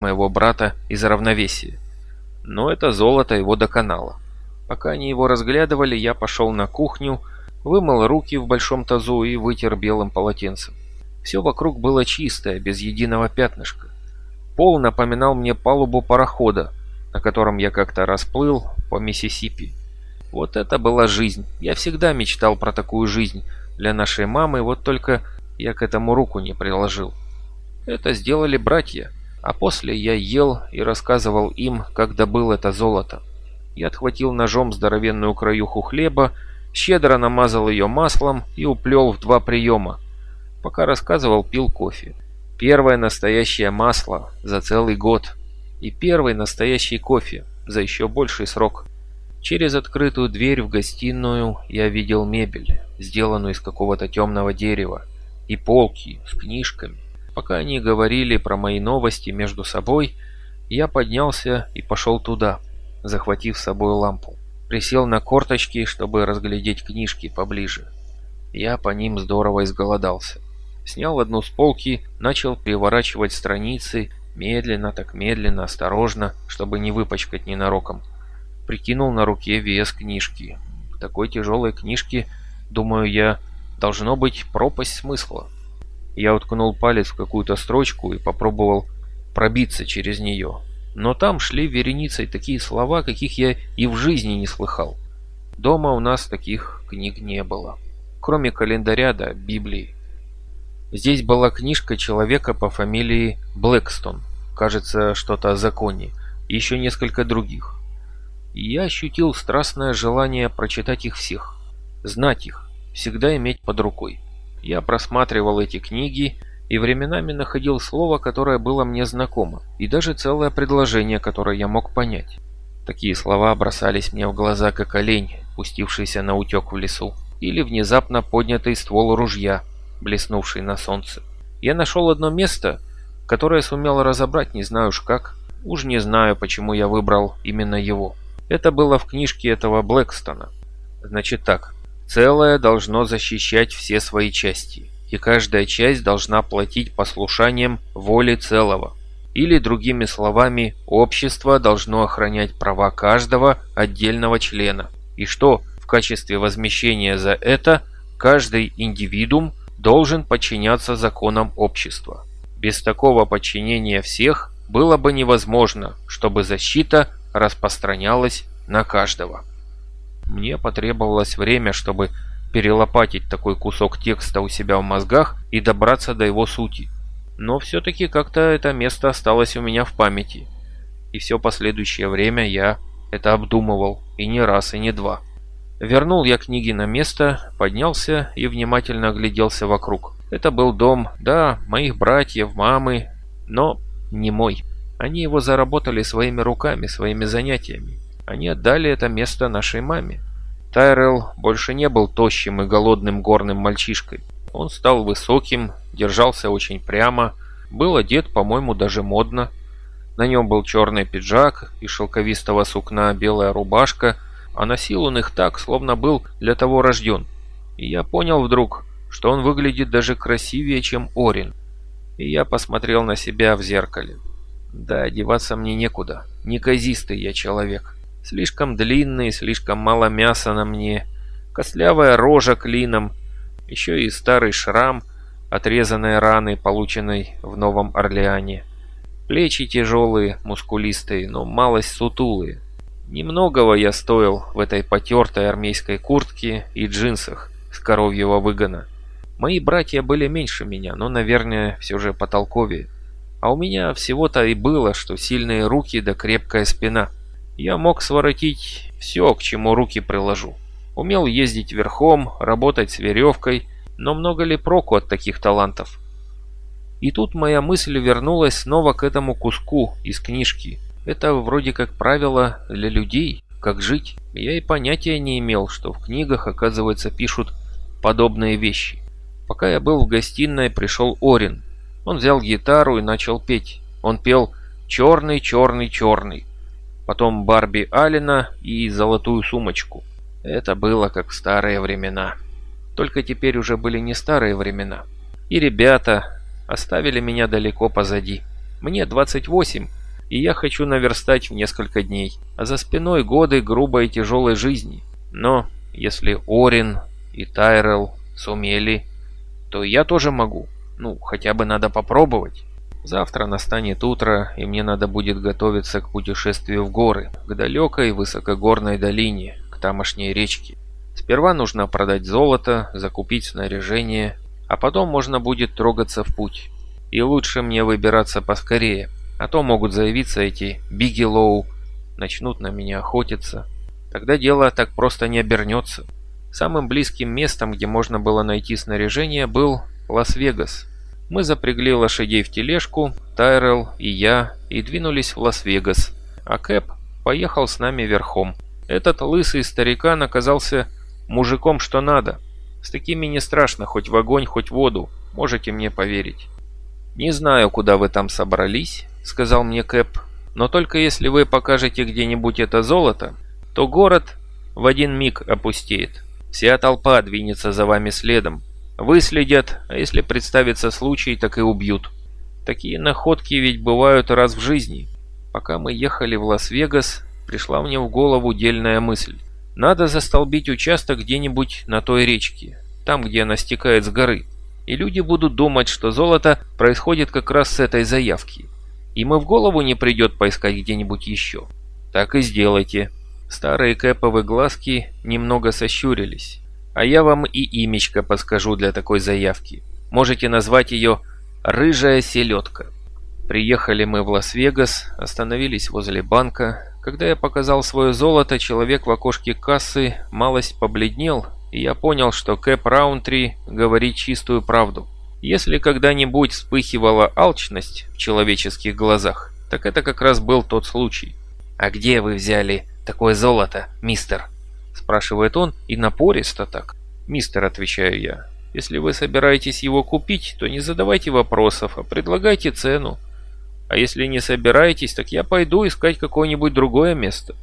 моего брата из равновесия. Но это золото его доконало. Пока они его разглядывали, я пошел на кухню, вымыл руки в большом тазу и вытер белым полотенцем. Все вокруг было чистое, без единого пятнышка. Пол напоминал мне палубу парохода, на котором я как-то расплыл по Миссисипи. Вот это была жизнь. Я всегда мечтал про такую жизнь для нашей мамы, вот только я к этому руку не приложил. Это сделали братья, а после я ел и рассказывал им, как добыл это золото. Я отхватил ножом здоровенную краюху хлеба, щедро намазал ее маслом и уплел в два приема. Пока рассказывал, пил кофе. Первое настоящее масло за целый год. И первый настоящий кофе за еще больший срок. Через открытую дверь в гостиную я видел мебель, сделанную из какого-то темного дерева, и полки с книжками. Пока они говорили про мои новости между собой, я поднялся и пошел туда, захватив с собой лампу. Присел на корточки, чтобы разглядеть книжки поближе. Я по ним здорово изголодался снял одну с полки, начал переворачивать страницы, медленно, так медленно, осторожно, чтобы не выпачкать ненароком. Прикинул на руке вес книжки. В такой тяжелой книжке, думаю я, должно быть пропасть смысла. Я уткнул палец в какую-то строчку и попробовал пробиться через нее. Но там шли вереницей такие слова, каких я и в жизни не слыхал. Дома у нас таких книг не было. Кроме календаря да Библии. Здесь была книжка человека по фамилии Блэкстон, кажется, что-то о законе, и еще несколько других. И я ощутил страстное желание прочитать их всех, знать их, всегда иметь под рукой. Я просматривал эти книги и временами находил слово, которое было мне знакомо, и даже целое предложение, которое я мог понять. Такие слова бросались мне в глаза, как олень, пустившийся на утек в лесу, или внезапно поднятый ствол ружья, блеснувший на солнце. Я нашел одно место, которое сумел разобрать не знаю уж как. Уж не знаю, почему я выбрал именно его. Это было в книжке этого Блэкстона. Значит так. Целое должно защищать все свои части, и каждая часть должна платить послушанием воли целого. Или, другими словами, общество должно охранять права каждого отдельного члена. И что в качестве возмещения за это каждый индивидуум должен подчиняться законам общества. Без такого подчинения всех было бы невозможно, чтобы защита распространялась на каждого. Мне потребовалось время, чтобы перелопатить такой кусок текста у себя в мозгах и добраться до его сути. Но все-таки как-то это место осталось у меня в памяти. И все последующее время я это обдумывал, и не раз, и не два. Вернул я книги на место, поднялся и внимательно огляделся вокруг. Это был дом, да, моих братьев, мамы, но не мой. Они его заработали своими руками, своими занятиями. Они отдали это место нашей маме. Тайрелл больше не был тощим и голодным горным мальчишкой. Он стал высоким, держался очень прямо, был одет, по-моему, даже модно. На нем был черный пиджак и шелковистого сукна белая рубашка – а носил он их так, словно был для того рожден. И я понял вдруг, что он выглядит даже красивее, чем Орин. И я посмотрел на себя в зеркале. Да, одеваться мне некуда. Неказистый я человек. Слишком длинный, слишком мало мяса на мне. Костлявая рожа клином. Еще и старый шрам, отрезанные раны, полученной в Новом Орлеане. Плечи тяжелые, мускулистые, но малость сутулые. Немногого я стоил в этой потертой армейской куртке и джинсах с коровьего выгона. Мои братья были меньше меня, но, наверное, все же потолковее. А у меня всего-то и было, что сильные руки да крепкая спина. Я мог своротить все, к чему руки приложу. Умел ездить верхом, работать с веревкой, но много ли проку от таких талантов? И тут моя мысль вернулась снова к этому куску из книжки – это вроде как правило для людей, как жить. Я и понятия не имел, что в книгах, оказывается, пишут подобные вещи. Пока я был в гостиной, пришел Орин. Он взял гитару и начал петь. Он пел «Черный, черный, черный». Потом Барби Алина и «Золотую сумочку». Это было как в старые времена. Только теперь уже были не старые времена. И ребята оставили меня далеко позади. Мне 28, и я хочу наверстать в несколько дней, а за спиной годы грубой и тяжелой жизни. Но если Орин и Тайрел сумели, то я тоже могу. Ну, хотя бы надо попробовать. Завтра настанет утро, и мне надо будет готовиться к путешествию в горы, к далекой высокогорной долине, к тамошней речке. Сперва нужно продать золото, закупить снаряжение, а потом можно будет трогаться в путь. И лучше мне выбираться поскорее, а то могут заявиться эти Бигги Лоу, начнут на меня охотиться. Тогда дело так просто не обернется. Самым близким местом, где можно было найти снаряжение, был Лас-Вегас. Мы запрягли лошадей в тележку, Тайрел и я, и двинулись в Лас-Вегас. А Кэп поехал с нами верхом. Этот лысый старикан оказался мужиком что надо. С такими не страшно, хоть в огонь, хоть в воду, можете мне поверить. «Не знаю, куда вы там собрались», — сказал мне Кэп, «но только если вы покажете где-нибудь это золото, то город в один миг опустеет. Вся толпа двинется за вами следом, Выследят, а если представится случай, так и убьют. Такие находки ведь бывают раз в жизни. Пока мы ехали в Лас-Вегас, пришла мне в голову дельная мысль. Надо застолбить участок где-нибудь на той речке, там, где она стекает с горы. И люди будут думать, что золото происходит как раз с этой заявки. Им и в голову не придет поискать где-нибудь еще. Так и сделайте. Старые кэповые глазки немного сощурились. А я вам и имечко подскажу для такой заявки. Можете назвать ее «Рыжая селедка». Приехали мы в Лас-Вегас, остановились возле банка. Когда я показал свое золото, человек в окошке кассы малость побледнел, и я понял, что Кэп Раунтри говорит чистую правду. Если когда-нибудь вспыхивала алчность в человеческих глазах, так это как раз был тот случай. «А где вы взяли такое золото, мистер?» Спрашивает он, и напористо так. «Мистер», — отвечаю я, — «если вы собираетесь его купить, то не задавайте вопросов, а предлагайте цену. А если не собираетесь, так я пойду искать какое-нибудь другое место».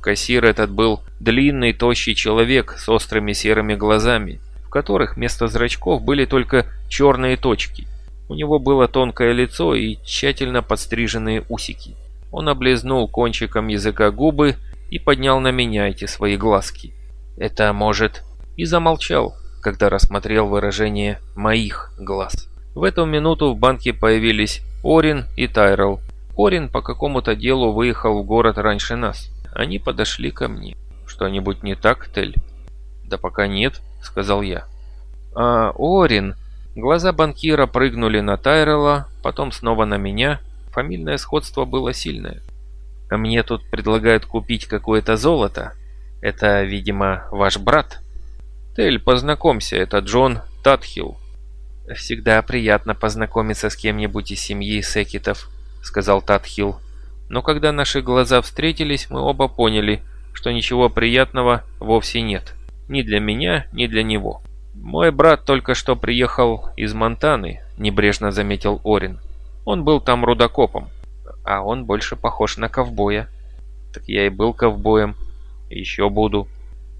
Кассир этот был длинный, тощий человек с острыми серыми глазами, в которых вместо зрачков были только черные точки. У него было тонкое лицо и тщательно подстриженные усики. Он облизнул кончиком языка губы и поднял на меня эти свои глазки. «Это может...» И замолчал, когда рассмотрел выражение моих глаз. В эту минуту в банке появились Орин и Тайрел. Орин по какому-то делу выехал в город раньше нас. Они подошли ко мне. «Что-нибудь не так, Тель?» «Да пока нет», — сказал я. «А, Орин...» Глаза банкира прыгнули на Тайрела, потом снова на меня. Фамильное сходство было сильное. А мне тут предлагают купить какое-то золото. Это, видимо, ваш брат. Тель, познакомься, это Джон Татхилл. Всегда приятно познакомиться с кем-нибудь из семьи Секитов, сказал Татхилл. Но когда наши глаза встретились, мы оба поняли, что ничего приятного вовсе нет. Ни для меня, ни для него. «Мой брат только что приехал из Монтаны», – небрежно заметил Орин. «Он был там рудокопом а он больше похож на ковбоя. Так я и был ковбоем. еще буду.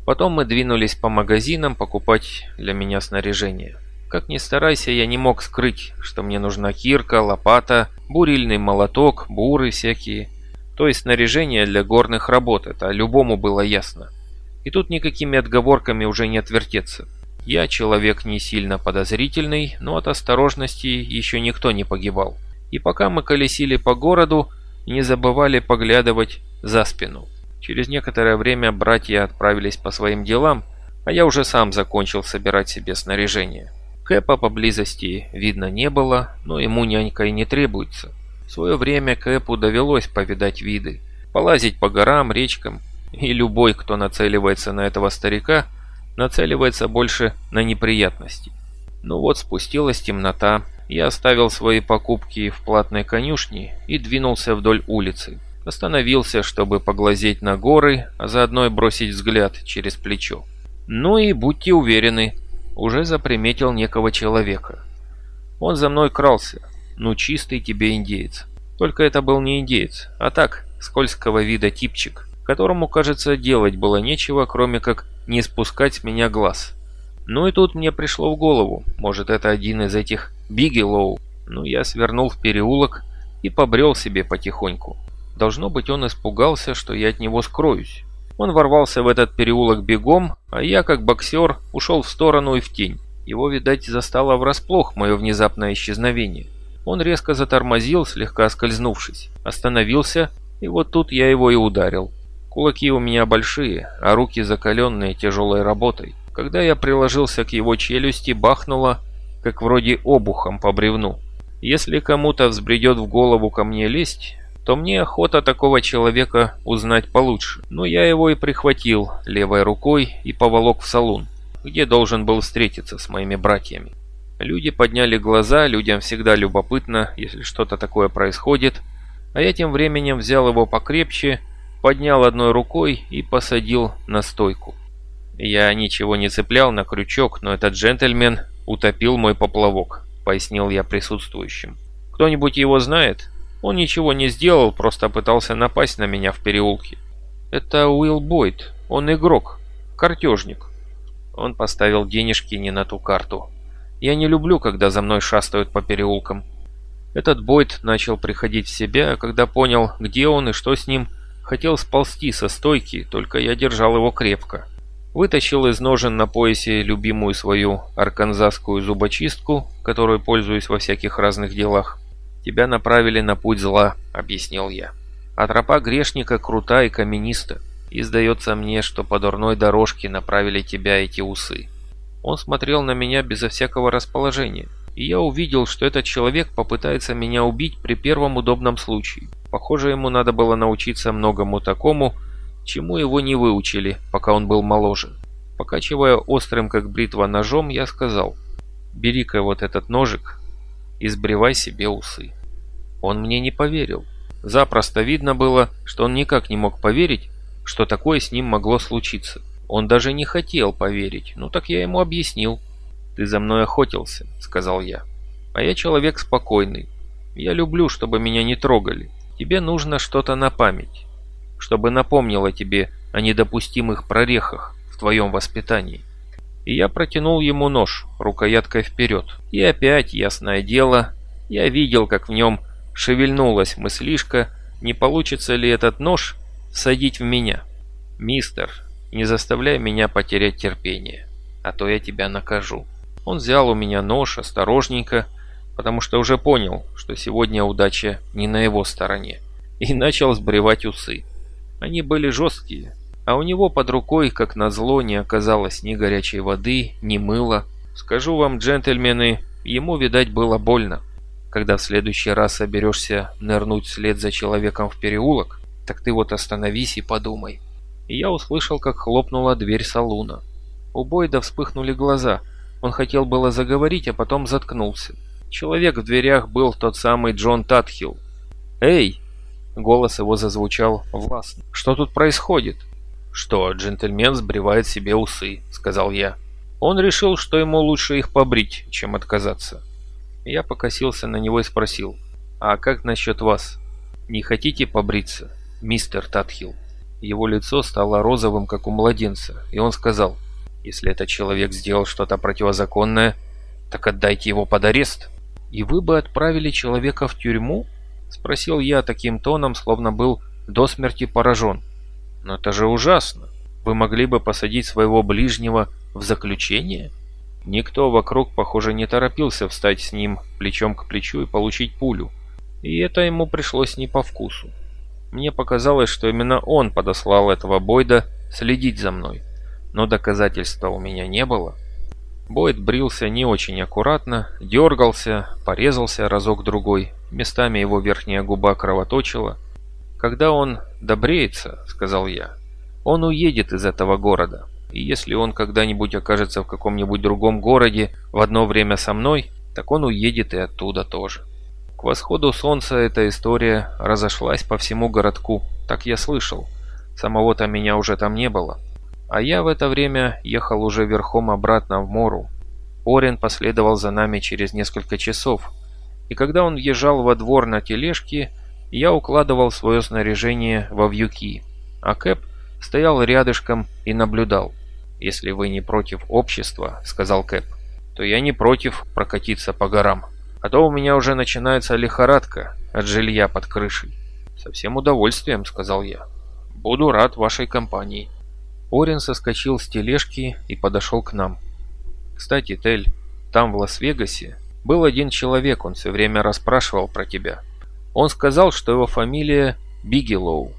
Потом мы двинулись по магазинам покупать для меня снаряжение. Как ни старайся, я не мог скрыть, что мне нужна кирка, лопата, бурильный молоток, буры всякие. То есть снаряжение для горных работ, это любому было ясно. И тут никакими отговорками уже не отвертеться. Я человек не сильно подозрительный, но от осторожности еще никто не погибал и пока мы колесили по городу, не забывали поглядывать за спину. Через некоторое время братья отправились по своим делам, а я уже сам закончил собирать себе снаряжение. Кэпа поблизости видно не было, но ему нянька и не требуется. В свое время Кэпу довелось повидать виды, полазить по горам, речкам, и любой, кто нацеливается на этого старика, нацеливается больше на неприятности. Ну вот спустилась темнота, я оставил свои покупки в платной конюшне и двинулся вдоль улицы. Остановился, чтобы поглазеть на горы, а заодно и бросить взгляд через плечо. Ну и будьте уверены, уже заприметил некого человека. Он за мной крался, ну чистый тебе индеец. Только это был не индеец, а так, скользкого вида типчик, которому, кажется, делать было нечего, кроме как не спускать с меня глаз. Ну и тут мне пришло в голову, может это один из этих Бигелоу. Ну я свернул в переулок и побрел себе потихоньку. Должно быть, он испугался, что я от него скроюсь. Он ворвался в этот переулок бегом, а я, как боксер, ушел в сторону и в тень. Его, видать, застало врасплох мое внезапное исчезновение. Он резко затормозил, слегка скользнувшись, остановился, и вот тут я его и ударил. Кулаки у меня большие, а руки закаленные тяжелой работой. Когда я приложился к его челюсти, бахнуло, как вроде обухом по бревну. Если кому-то взбредет в голову ко мне лезть, то мне охота такого человека узнать получше. Но я его и прихватил левой рукой и поволок в салон, где должен был встретиться с моими братьями. Люди подняли глаза, людям всегда любопытно, если что-то такое происходит, а я тем временем взял его покрепче, поднял одной рукой и посадил на стойку. Я ничего не цеплял на крючок, но этот джентльмен утопил мой поплавок, пояснил я присутствующим. Кто-нибудь его знает? Он ничего не сделал, просто пытался напасть на меня в переулке. Это Уилл Бойд, он игрок, картежник. Он поставил денежки не на ту карту. Я не люблю, когда за мной шастают по переулкам. Этот Бойд начал приходить в себя, когда понял, где он и что с ним, хотел сползти со стойки, только я держал его крепко. Вытащил из ножен на поясе любимую свою арканзасскую зубочистку, которой пользуюсь во всяких разных делах. «Тебя направили на путь зла», — объяснил я. «А тропа грешника крута и камениста, и сдается мне, что по дурной дорожке направили тебя эти усы». Он смотрел на меня безо всякого расположения, и я увидел, что этот человек попытается меня убить при первом удобном случае. Похоже, ему надо было научиться многому такому, чему его не выучили, пока он был моложе. Покачивая острым, как бритва, ножом, я сказал, «Бери-ка вот этот ножик и сбривай себе усы». Он мне не поверил. Запросто видно было, что он никак не мог поверить, что такое с ним могло случиться. Он даже не хотел поверить, ну так я ему объяснил. «Ты за мной охотился», — сказал я. «А я человек спокойный. Я люблю, чтобы меня не трогали. Тебе нужно что-то на память, чтобы напомнило тебе о недопустимых прорехах в твоем воспитании». И я протянул ему нож рукояткой вперед. И опять, ясное дело, я видел, как в нем шевельнулась мыслишка, не получится ли этот нож садить в меня. «Мистер, не заставляй меня потерять терпение, а то я тебя накажу. Он взял у меня нож осторожненько, потому что уже понял, что сегодня удача не на его стороне, и начал сбривать усы. Они были жесткие, а у него под рукой, как назло, не оказалось ни горячей воды, ни мыла. Скажу вам, джентльмены, ему, видать, было больно. Когда в следующий раз соберешься нырнуть вслед за человеком в переулок, так ты вот остановись и подумай и я услышал, как хлопнула дверь салуна. У Бойда вспыхнули глаза. Он хотел было заговорить, а потом заткнулся. Человек в дверях был тот самый Джон Татхилл. «Эй!» Голос его зазвучал властно. «Что тут происходит?» «Что, джентльмен сбривает себе усы», — сказал я. Он решил, что ему лучше их побрить, чем отказаться. Я покосился на него и спросил. «А как насчет вас? Не хотите побриться, мистер Татхилл?» Его лицо стало розовым, как у младенца, и он сказал, «Если этот человек сделал что-то противозаконное, так отдайте его под арест». «И вы бы отправили человека в тюрьму?» – спросил я таким тоном, словно был до смерти поражен. «Но это же ужасно. Вы могли бы посадить своего ближнего в заключение?» Никто вокруг, похоже, не торопился встать с ним плечом к плечу и получить пулю. И это ему пришлось не по вкусу. Мне показалось, что именно он подослал этого Бойда следить за мной, но доказательства у меня не было. Бойд брился не очень аккуратно, дергался, порезался разок-другой, местами его верхняя губа кровоточила. «Когда он добреется, — сказал я, — он уедет из этого города, и если он когда-нибудь окажется в каком-нибудь другом городе в одно время со мной, так он уедет и оттуда тоже». К восходу солнца эта история разошлась по всему городку, так я слышал. Самого-то меня уже там не было. А я в это время ехал уже верхом обратно в Мору. Орен последовал за нами через несколько часов. И когда он въезжал во двор на тележке, я укладывал свое снаряжение во вьюки. А Кэп стоял рядышком и наблюдал. «Если вы не против общества», — сказал Кэп, — «то я не против прокатиться по горам». А то у меня уже начинается лихорадка от жилья под крышей». «Со всем удовольствием», — сказал я. «Буду рад вашей компании». Орин соскочил с тележки и подошел к нам. «Кстати, Тель, там, в Лас-Вегасе, был один человек, он все время расспрашивал про тебя. Он сказал, что его фамилия Бигелоу.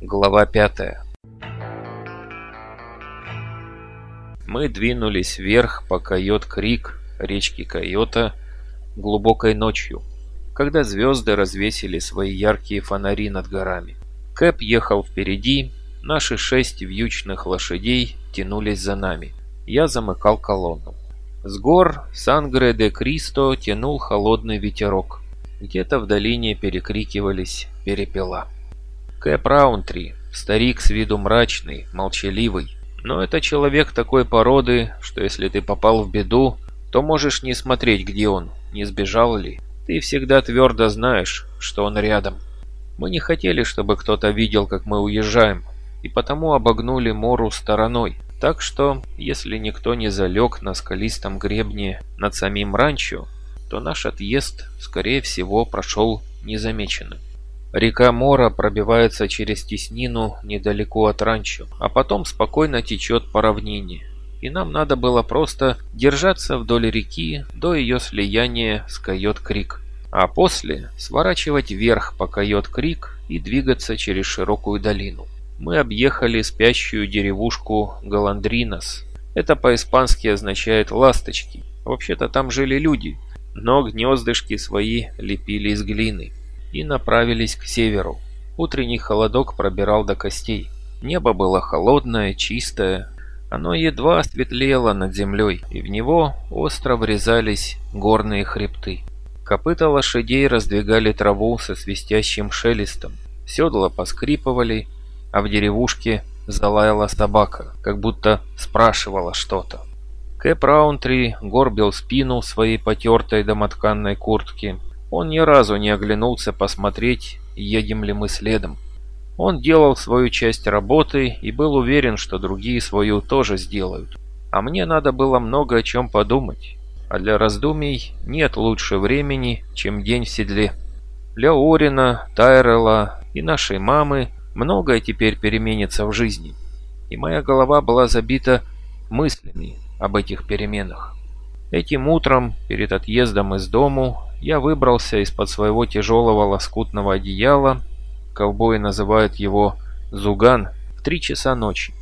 Глава пятая Мы двинулись вверх по Койот-Крик, речки Койота, глубокой ночью, когда звезды развесили свои яркие фонари над горами. Кэп ехал впереди, наши шесть вьючных лошадей тянулись за нами. Я замыкал колонну. С гор Сангре-де-Кристо тянул холодный ветерок. Где-то в долине перекрикивались перепела. Кэп Раунтри, старик с виду мрачный, молчаливый, но это человек такой породы, что если ты попал в беду, то можешь не смотреть, где он, не сбежал ли. Ты всегда твердо знаешь, что он рядом. Мы не хотели, чтобы кто-то видел, как мы уезжаем, и потому обогнули Мору стороной. Так что, если никто не залег на скалистом гребне над самим ранчо, то наш отъезд, скорее всего, прошел незамеченным. Река Мора пробивается через теснину недалеко от ранчо, а потом спокойно течет по равнине. И нам надо было просто держаться вдоль реки до ее слияния с Койот-Крик. А после сворачивать вверх по Койот-Крик и двигаться через широкую долину. Мы объехали спящую деревушку Галандринос. Это по-испански означает «ласточки». Вообще-то там жили люди, но гнездышки свои лепили из глины и направились к северу. Утренний холодок пробирал до костей. Небо было холодное, чистое. Оно едва светлело над землей, и в него остро врезались горные хребты. Копыта лошадей раздвигали траву со свистящим шелестом. Седла поскрипывали, а в деревушке залаяла собака, как будто спрашивала что-то. Кэп Раунтри горбил спину в своей потертой домотканной куртке он ни разу не оглянулся посмотреть, едем ли мы следом. Он делал свою часть работы и был уверен, что другие свою тоже сделают. А мне надо было много о чем подумать. А для раздумий нет лучше времени, чем день в седле. Для Орина, Тайрела и нашей мамы многое теперь переменится в жизни. И моя голова была забита мыслями об этих переменах. Этим утром, перед отъездом из дому, я выбрался из-под своего тяжелого лоскутного одеяла, ковбои называют его «зуган», в три часа ночи.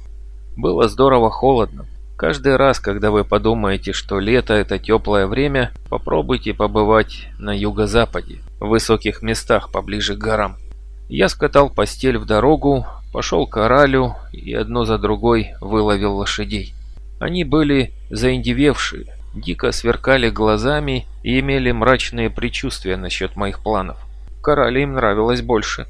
Было здорово холодно. Каждый раз, когда вы подумаете, что лето – это теплое время, попробуйте побывать на юго-западе, в высоких местах поближе к горам. Я скатал постель в дорогу, пошел к оралю и одно за другой выловил лошадей. Они были заиндевевшие, дико сверкали глазами и имели мрачные предчувствия насчет моих планов. Корале им нравилось больше.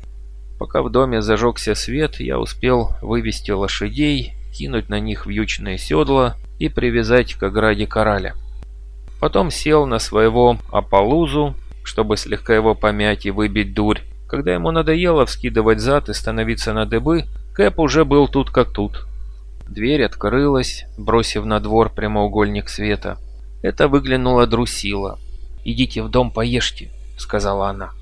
Пока в доме зажегся свет, я успел вывести лошадей, кинуть на них вьючные седла и привязать к ограде кораля. Потом сел на своего Аполлузу, чтобы слегка его помять и выбить дурь. Когда ему надоело вскидывать зад и становиться на дыбы, Кэп уже был тут как тут. Дверь открылась, бросив на двор прямоугольник света. Это выглянула Друсила. «Идите в дом поешьте», — сказала она.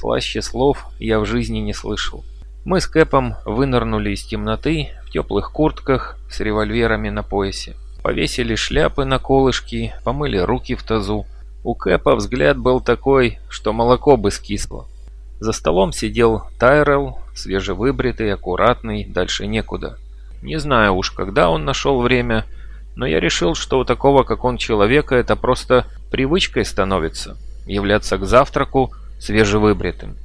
Слаще слов я в жизни не слышал. Мы с Кэпом вынырнули из темноты в теплых куртках с револьверами на поясе. Повесили шляпы на колышки, помыли руки в тазу. У Кэпа взгляд был такой, что молоко бы скисло. За столом сидел Тайрелл, свежевыбритый, аккуратный, дальше некуда. Не знаю уж, когда он нашел время, но я решил, что у такого, как он, человека это просто привычкой становится – являться к завтраку свежевыбритым.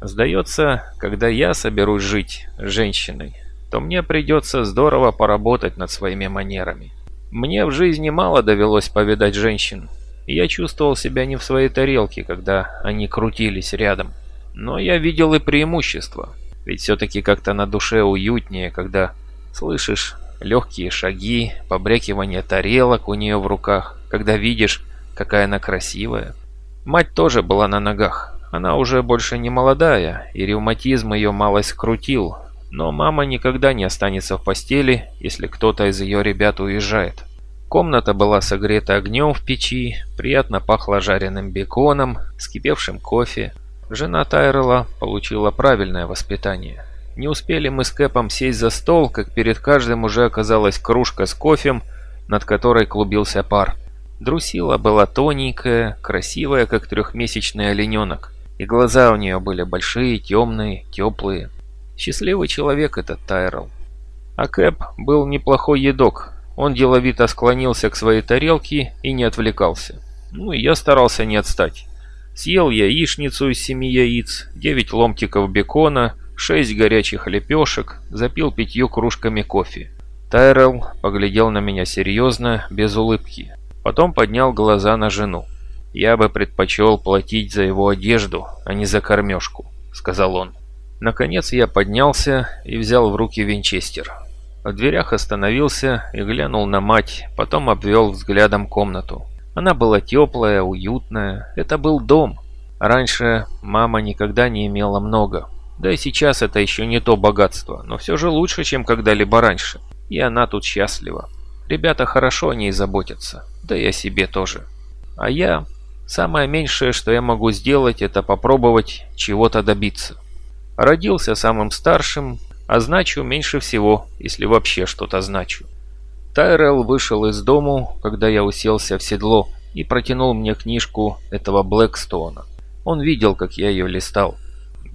Сдается, когда я соберусь жить женщиной, то мне придется здорово поработать над своими манерами. Мне в жизни мало довелось повидать женщин, и я чувствовал себя не в своей тарелке, когда они крутились рядом. Но я видел и преимущества, ведь все-таки как-то на душе уютнее, когда слышишь легкие шаги, побрякивание тарелок у нее в руках, когда видишь, какая она красивая. Мать тоже была на ногах. Она уже больше не молодая, и ревматизм ее малость скрутил, но мама никогда не останется в постели, если кто-то из ее ребят уезжает. Комната была согрета огнем в печи, приятно пахло жареным беконом, скипевшим кофе. Жена Тайрела получила правильное воспитание. Не успели мы с Кэпом сесть за стол, как перед каждым уже оказалась кружка с кофем, над которой клубился пар. Друсила была тоненькая, красивая, как трехмесячный олененок, и глаза у нее были большие, темные, теплые. Счастливый человек этот Тайрел. А Кэп был неплохой едок. Он деловито склонился к своей тарелке и не отвлекался. Ну и я старался не отстать. Съел яичницу из семи яиц, девять ломтиков бекона, шесть горячих лепешек, запил пятью кружками кофе. Тайрел поглядел на меня серьезно, без улыбки. Потом поднял глаза на жену. «Я бы предпочел платить за его одежду, а не за кормежку», — сказал он. Наконец я поднялся и взял в руки винчестер. В дверях остановился и глянул на мать, потом обвел взглядом комнату. Она была теплая, уютная, это был дом. Раньше мама никогда не имела много. Да и сейчас это еще не то богатство, но все же лучше, чем когда-либо раньше. И она тут счастлива. Ребята хорошо о ней заботятся, да и о себе тоже. А я... Самое меньшее, что я могу сделать, это попробовать чего-то добиться. Родился самым старшим, а значу меньше всего, если вообще что-то значу. Тайрелл вышел из дому, когда я уселся в седло, и протянул мне книжку этого Блэкстона. Он видел, как я ее листал.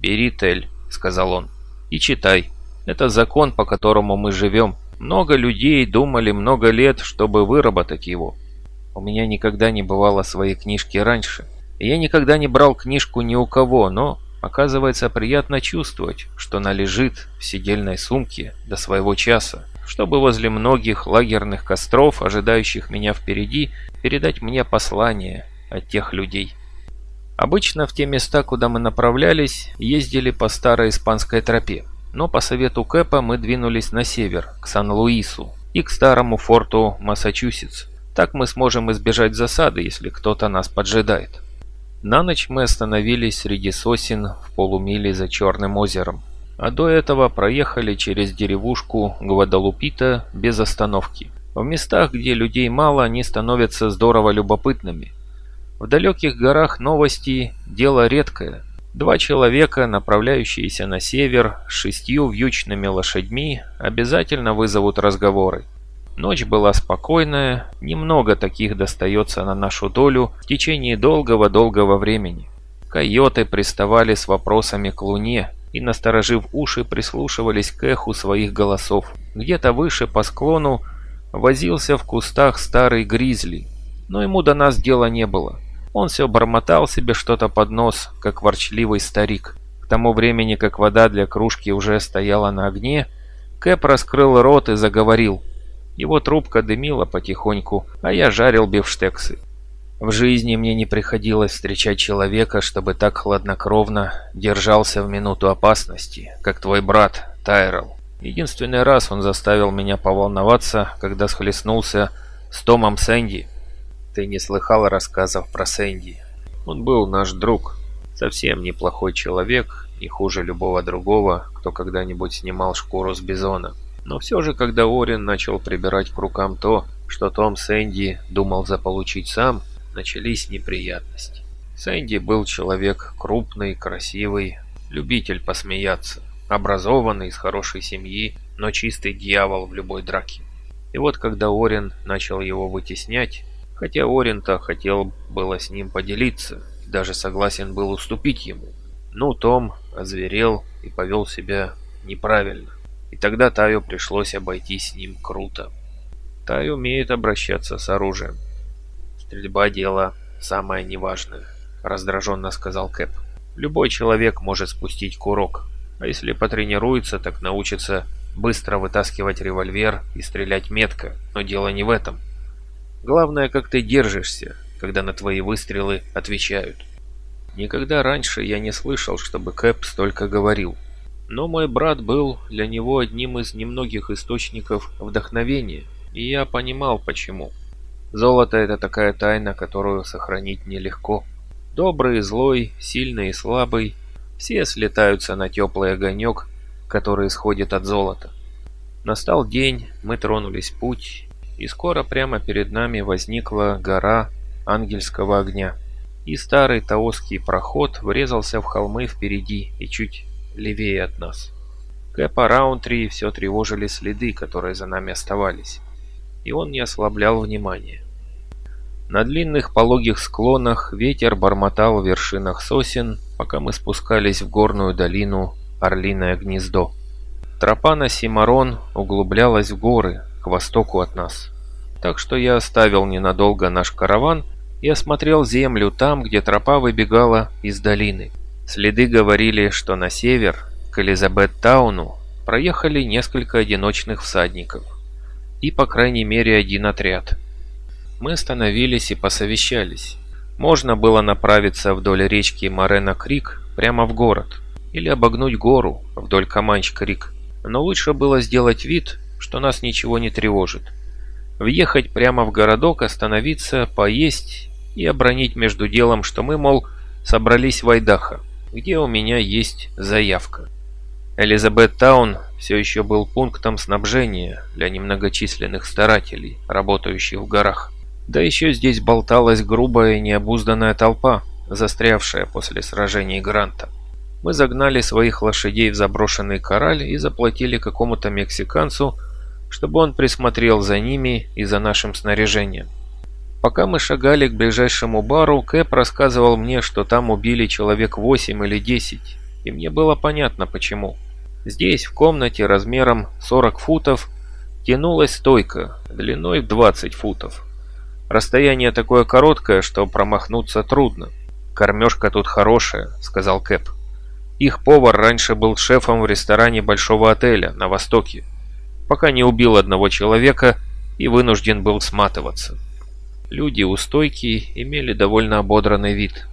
«Бери, Тель», — сказал он, — «и читай. Это закон, по которому мы живем. Много людей думали много лет, чтобы выработать его. У меня никогда не бывало своей книжки раньше. Я никогда не брал книжку ни у кого, но Оказывается, приятно чувствовать, что она лежит в сидельной сумке до своего часа, чтобы возле многих лагерных костров, ожидающих меня впереди, передать мне послание от тех людей. Обычно в те места, куда мы направлялись, ездили по старой испанской тропе, но по совету Кэпа мы двинулись на север, к Сан-Луису и к старому форту Массачусетс. Так мы сможем избежать засады, если кто-то нас поджидает. На ночь мы остановились среди сосен в полумиле за Черным озером, а до этого проехали через деревушку Гвадалупита без остановки. В местах, где людей мало, они становятся здорово любопытными. В далеких горах новости – дело редкое. Два человека, направляющиеся на север с шестью вьючными лошадьми, обязательно вызовут разговоры. Ночь была спокойная, немного таких достается на нашу долю в течение долгого-долгого времени. Койоты приставали с вопросами к луне и, насторожив уши, прислушивались к эху своих голосов. Где-то выше по склону возился в кустах старый гризли, но ему до нас дела не было. Он все бормотал себе что-то под нос, как ворчливый старик. К тому времени, как вода для кружки уже стояла на огне, Кэп раскрыл рот и заговорил – его трубка дымила потихоньку, а я жарил бифштексы. В жизни мне не приходилось встречать человека, чтобы так хладнокровно держался в минуту опасности, как твой брат Тайрел. Единственный раз он заставил меня поволноваться, когда схлестнулся с Томом Сэнди. Ты не слыхал рассказов про Сэнди. Он был наш друг. Совсем неплохой человек, не хуже любого другого, кто когда-нибудь снимал шкуру с бизона. Но все же, когда Орин начал прибирать к рукам то, что Том Сэнди думал заполучить сам, начались неприятности. Сэнди был человек крупный, красивый, любитель посмеяться, образованный, из хорошей семьи, но чистый дьявол в любой драке. И вот когда Орин начал его вытеснять, хотя Орин-то хотел было с ним поделиться, даже согласен был уступить ему, ну Том озверел и повел себя неправильно. И тогда Таю пришлось обойтись с ним круто. Тай умеет обращаться с оружием. Стрельба дело самое неважное, раздраженно сказал Кэп. Любой человек может спустить курок, а если потренируется, так научится быстро вытаскивать револьвер и стрелять метко, но дело не в этом. Главное, как ты держишься, когда на твои выстрелы отвечают. Никогда раньше я не слышал, чтобы Кэп столько говорил. Но мой брат был для него одним из немногих источников вдохновения, и я понимал почему. Золото – это такая тайна, которую сохранить нелегко. Добрый, злой, сильный и слабый, все слетаются на теплый огонек, который исходит от золота. Настал день, мы тронулись путь, и скоро прямо перед нами возникла гора ангельского огня. И старый таосский проход врезался в холмы впереди и чуть левее от нас. Кэпа Раунтри все тревожили следы, которые за нами оставались, и он не ослаблял внимания. На длинных пологих склонах ветер бормотал в вершинах сосен, пока мы спускались в горную долину Орлиное гнездо. Тропа на Симарон углублялась в горы к востоку от нас. Так что я оставил ненадолго наш караван и осмотрел землю там, где тропа выбегала из долины. Следы говорили, что на север, к Элизабет-тауну, проехали несколько одиночных всадников. И, по крайней мере, один отряд. Мы остановились и посовещались. Можно было направиться вдоль речки Морена-Крик прямо в город, или обогнуть гору вдоль Каманч-Крик. Но лучше было сделать вид, что нас ничего не тревожит. Въехать прямо в городок, остановиться, поесть и обронить между делом, что мы, мол, собрались в Айдахо, где у меня есть заявка. Элизабет Таун все еще был пунктом снабжения для немногочисленных старателей, работающих в горах. Да еще здесь болталась грубая необузданная толпа, застрявшая после сражений Гранта. Мы загнали своих лошадей в заброшенный кораль и заплатили какому-то мексиканцу, чтобы он присмотрел за ними и за нашим снаряжением. Пока мы шагали к ближайшему бару, Кэп рассказывал мне, что там убили человек 8 или 10, и мне было понятно почему. Здесь, в комнате размером 40 футов, тянулась стойка длиной в 20 футов. Расстояние такое короткое, что промахнуться трудно. «Кормежка тут хорошая», — сказал Кэп. Их повар раньше был шефом в ресторане большого отеля на Востоке, пока не убил одного человека и вынужден был сматываться. Люди у стойки имели довольно ободранный вид.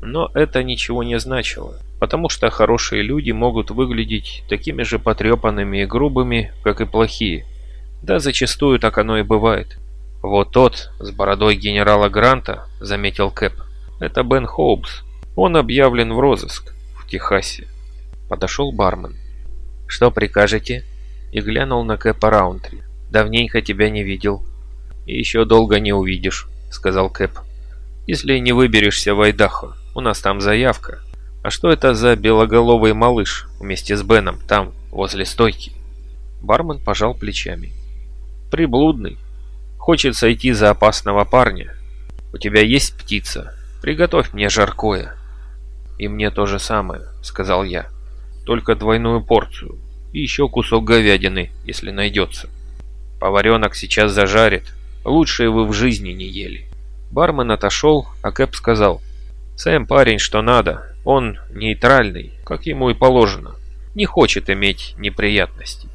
Но это ничего не значило, потому что хорошие люди могут выглядеть такими же потрепанными и грубыми, как и плохие. Да, зачастую так оно и бывает. «Вот тот, с бородой генерала Гранта», — заметил Кэп, — «это Бен Хоупс. Он объявлен в розыск в Техасе». Подошел бармен. «Что прикажете?» И глянул на Кэпа Раунтри. «Давненько тебя не видел». «И еще долго не увидишь», — сказал Кэп. «Если не выберешься в Айдахо, у нас там заявка. А что это за белоголовый малыш вместе с Беном там, возле стойки?» Бармен пожал плечами. «Приблудный. Хочет сойти за опасного парня. У тебя есть птица? Приготовь мне жаркое». «И мне то же самое», — сказал я. «Только двойную порцию. И еще кусок говядины, если найдется. Поваренок сейчас зажарит, Лучшее вы в жизни не ели. Бармен отошел, а Кэп сказал. Сэм парень что надо. Он нейтральный, как ему и положено. Не хочет иметь неприятностей.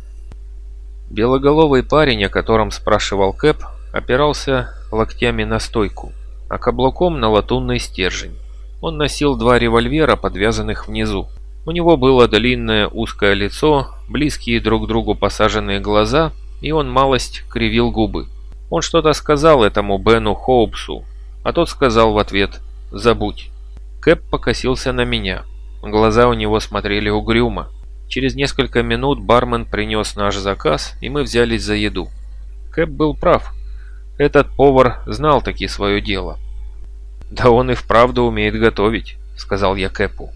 Белоголовый парень, о котором спрашивал Кэп, опирался локтями на стойку, а каблуком на латунный стержень. Он носил два револьвера, подвязанных внизу. У него было длинное узкое лицо, близкие друг к другу посаженные глаза, и он малость кривил губы. Он что-то сказал этому Бену Хоупсу, а тот сказал в ответ «Забудь». Кэп покосился на меня. Глаза у него смотрели угрюмо. Через несколько минут бармен принес наш заказ, и мы взялись за еду. Кэп был прав. Этот повар знал таки свое дело. «Да он и вправду умеет готовить», — сказал я Кэпу.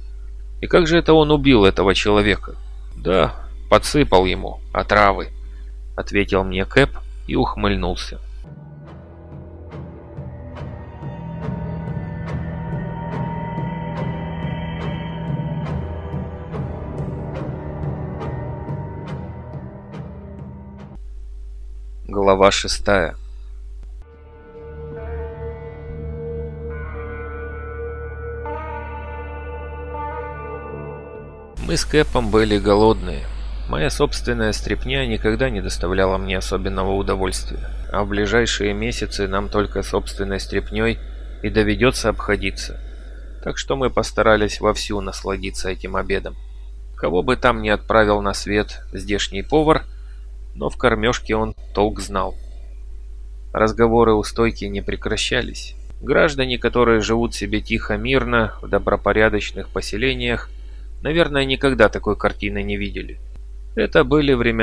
«И как же это он убил этого человека?» «Да, подсыпал ему отравы», — ответил мне Кэп и ухмыльнулся. Глава шестая Мы с Кэпом были голодные. Моя собственная стряпня никогда не доставляла мне особенного удовольствия, а в ближайшие месяцы нам только собственной стряпней и доведется обходиться. Так что мы постарались вовсю насладиться этим обедом. Кого бы там ни отправил на свет здешний повар, но в кормежке он толк знал. Разговоры у стойки не прекращались. Граждане, которые живут себе тихо, мирно, в добропорядочных поселениях, наверное, никогда такой картины не видели. Это были времена